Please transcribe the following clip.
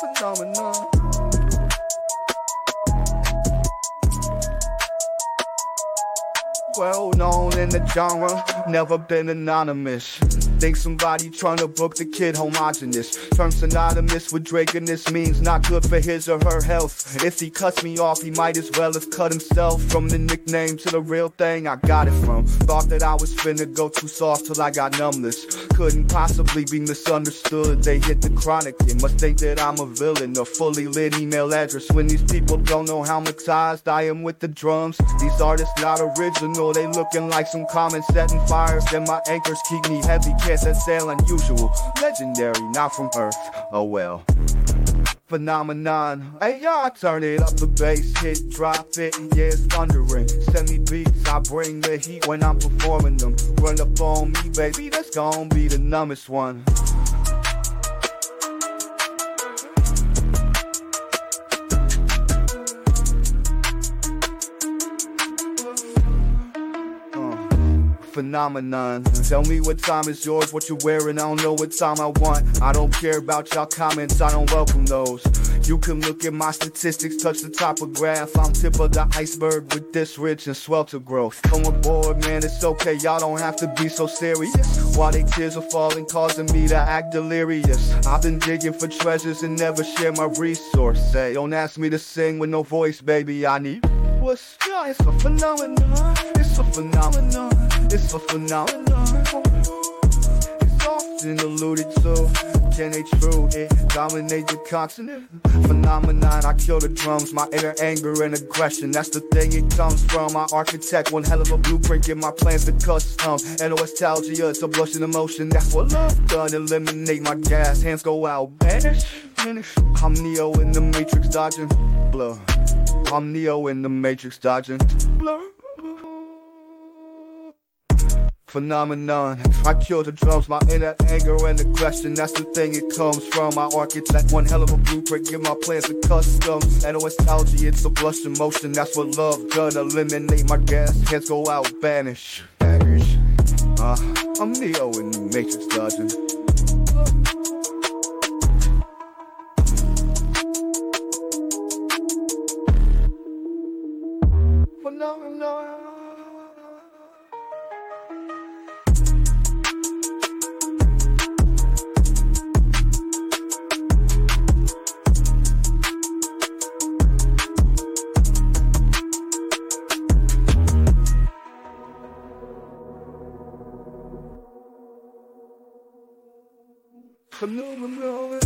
Phenomenon. Well known in the genre, never been anonymous. Think somebody trying to book the kid homogenous. Term synonymous with Drake, and this means not good for his or her health. If he cuts me off, he might as well have cut himself. From the nickname to the real thing, I got it from. Thought that I was finna go too soft till I got numbness. Couldn't possibly be misunderstood. They hit the chronic, they must think that I'm a villain. A fully lit email address when these people don't know how hypnotized I am with the drums. These artists not original, they looking like some common setting fires. Then my anchors keep me heavy, can't set sail unusual. Legendary, not from Earth. Oh well. Phenomenon. Hey y'all, turn it up the bass, hit, drop it, yeah, it's thundering. Send me beats, I bring the heat when I'm performing them. Run up on me, baby, that's gon' be the numbest one. Phenomenon. Tell me what time is yours, what you're wearing. I don't know what time I want. I don't care about y'all comments, I don't welcome those. You can look at my statistics, touch the top of graph. I'm tip of the iceberg with this rich and swelter growth. Come aboard, man, it's okay. Y'all don't have to be so serious. While they tears are falling, causing me to act delirious. I've been digging for treasures and never share my resource. Say, don't ask me to sing with no voice, baby. I need what's yeah, it's a phenomenon. It's a phenomenon. It's a phenomenon. It's often alluded to. Can they true? It dominate the continent. Phenomenon. I kill the drums. My inner anger and aggression. That's the thing it comes from. My architect, one hell of a blueprint. Get my plans to custom. And nostalgia, it's a blushing emotion. That's what love done. Eliminate my gas. Hands go out. Vanish. Finish. I'm Neo in the Matrix dodging. Blur. I'm Neo in the Matrix dodging. Blur. Phenomenon. I kill the drums, my inner anger and aggression. That's the thing it comes from. My architect, one hell of a blueprint. Give my plans a custom. And nostalgia, it's a blush emotion. That's what love done. Eliminate my gas, hands go out, vanish. Vanish. Uh, I'm Neo in the Matrix dodging. Phenomenon. Phenomenon.